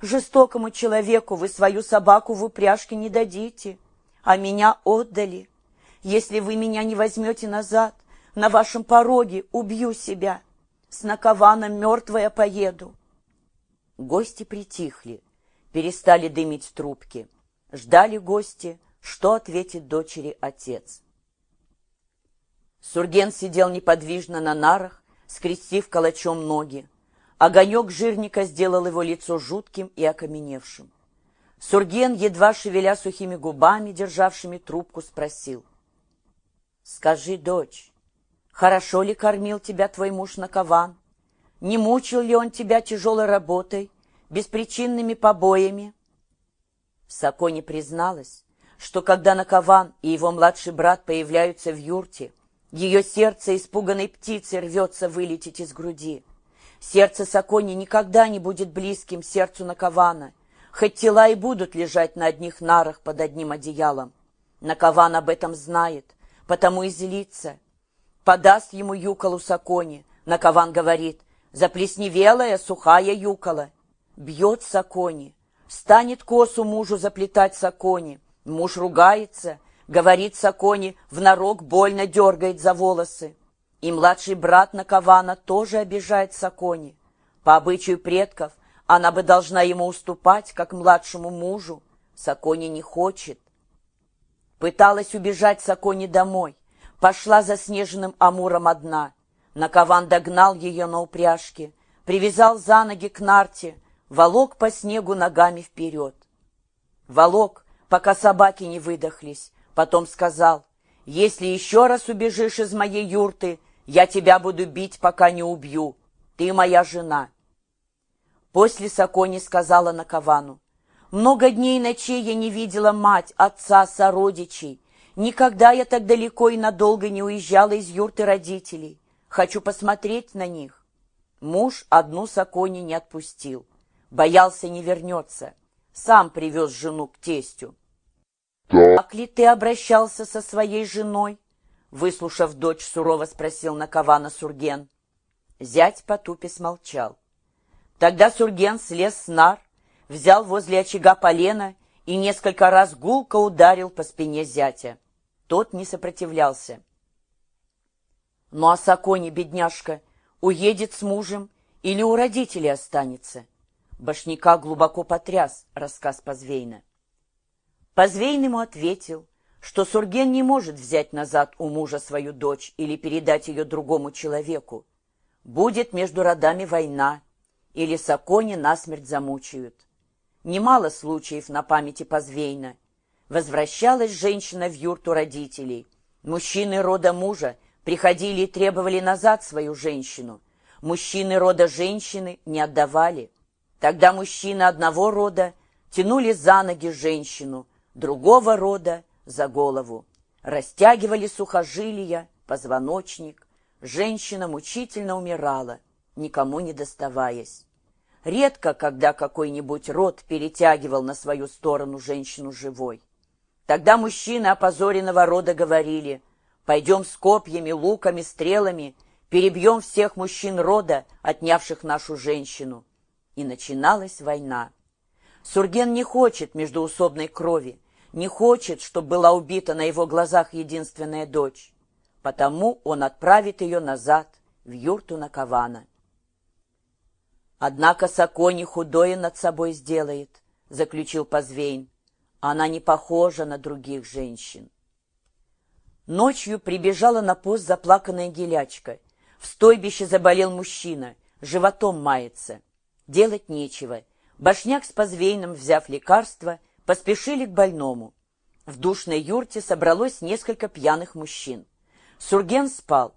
Жестокому человеку вы свою собаку в упряжке не дадите, а меня отдали. Если вы меня не возьмете назад, на вашем пороге убью себя. С накованом мертвая поеду. Гости притихли, перестали дымить трубки. Ждали гости, что ответит дочери отец. Сурген сидел неподвижно на нарах, скрестив калачом ноги. Огонек жирника сделал его лицо жутким и окаменевшим. Сурген, едва шевеля сухими губами, державшими трубку, спросил. «Скажи, дочь, хорошо ли кормил тебя твой муж Накован? Не мучил ли он тебя тяжелой работой, беспричинными побоями?» Сакони призналась, что когда Накован и его младший брат появляются в юрте, ее сердце испуганной птицы рвется вылететь из груди. Сердце Сакони никогда не будет близким сердцу Накована, хоть тела и будут лежать на одних нарах под одним одеялом. Накован об этом знает, потому и злится. Подаст ему юколу Сакони. Накован говорит, заплесневелая, сухая юкола. Бьет Сакони, станет косу мужу заплетать Сакони. Муж ругается, говорит Сакони, в нарог больно дергает за волосы. И младший брат Накована тоже обижает Сакони. По обычаю предков она бы должна ему уступать, как младшему мужу. Сакони не хочет. Пыталась убежать Сакони домой. Пошла за снежным амуром одна. Накован догнал ее на упряжке, привязал за ноги к нарте, волок по снегу ногами вперед. Волок, пока собаки не выдохлись, потом сказал, «Если еще раз убежишь из моей юрты, я тебя буду бить, пока не убью. Ты моя жена. После Сакони сказала Накавану. Много дней и ночей я не видела мать, отца, сородичей. Никогда я так далеко и надолго не уезжала из юрты родителей. Хочу посмотреть на них. Муж одну Сакони не отпустил. Боялся, не вернется. Сам привез жену к тестю. «Так ли ты обращался со своей женой?» Выслушав дочь, сурово спросил Накована Сурген. Зять потупе молчал. Тогда Сурген слез с нар, взял возле очага полено и несколько раз гулко ударил по спине зятя. Тот не сопротивлялся. Ну а Сакони, бедняжка, уедет с мужем или у родителей останется? Башняка глубоко потряс рассказ Позвейна. Позвейн ему ответил — что Сурген не может взять назад у мужа свою дочь или передать ее другому человеку. Будет между родами война, или Сакони насмерть замучают. Немало случаев на памяти Позвейна. Возвращалась женщина в юрту родителей. Мужчины рода мужа приходили и требовали назад свою женщину. Мужчины рода женщины не отдавали. Тогда мужчины одного рода тянули за ноги женщину, другого рода за голову, растягивали сухожилия, позвоночник. Женщина мучительно умирала, никому не доставаясь. Редко, когда какой-нибудь род перетягивал на свою сторону женщину живой. Тогда мужчины опозоренного рода говорили, «Пойдем с копьями, луками, стрелами, перебьем всех мужчин рода, отнявших нашу женщину». И начиналась война. Сурген не хочет междуусобной крови, не хочет, чтобы была убита на его глазах единственная дочь. Потому он отправит ее назад, в юрту на Кавана. «Однако Сакони худое над собой сделает», — заключил Позвейн. «Она не похожа на других женщин». Ночью прибежала на пост заплаканная гелячка. В стойбище заболел мужчина, животом мается. Делать нечего. Башняк с Позвейном, взяв лекарство, поспешили к больному. В душной юрте собралось несколько пьяных мужчин. Сурген спал.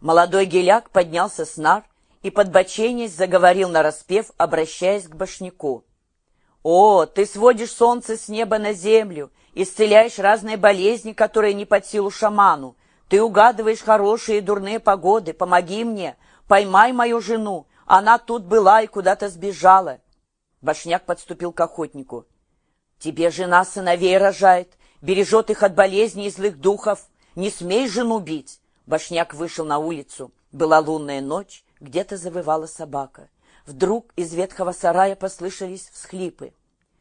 Молодой геляк поднялся с нар и, подбоченясь, заговорил нараспев, обращаясь к башняку. «О, ты сводишь солнце с неба на землю, исцеляешь разные болезни, которые не под силу шаману. Ты угадываешь хорошие и дурные погоды. Помоги мне, поймай мою жену. Она тут была и куда-то сбежала». Башняк подступил к охотнику. Тебе жена сыновей рожает, бережет их от болезней и злых духов. Не смей жену бить. Башняк вышел на улицу. Была лунная ночь, где-то завывала собака. Вдруг из ветхого сарая послышались всхлипы.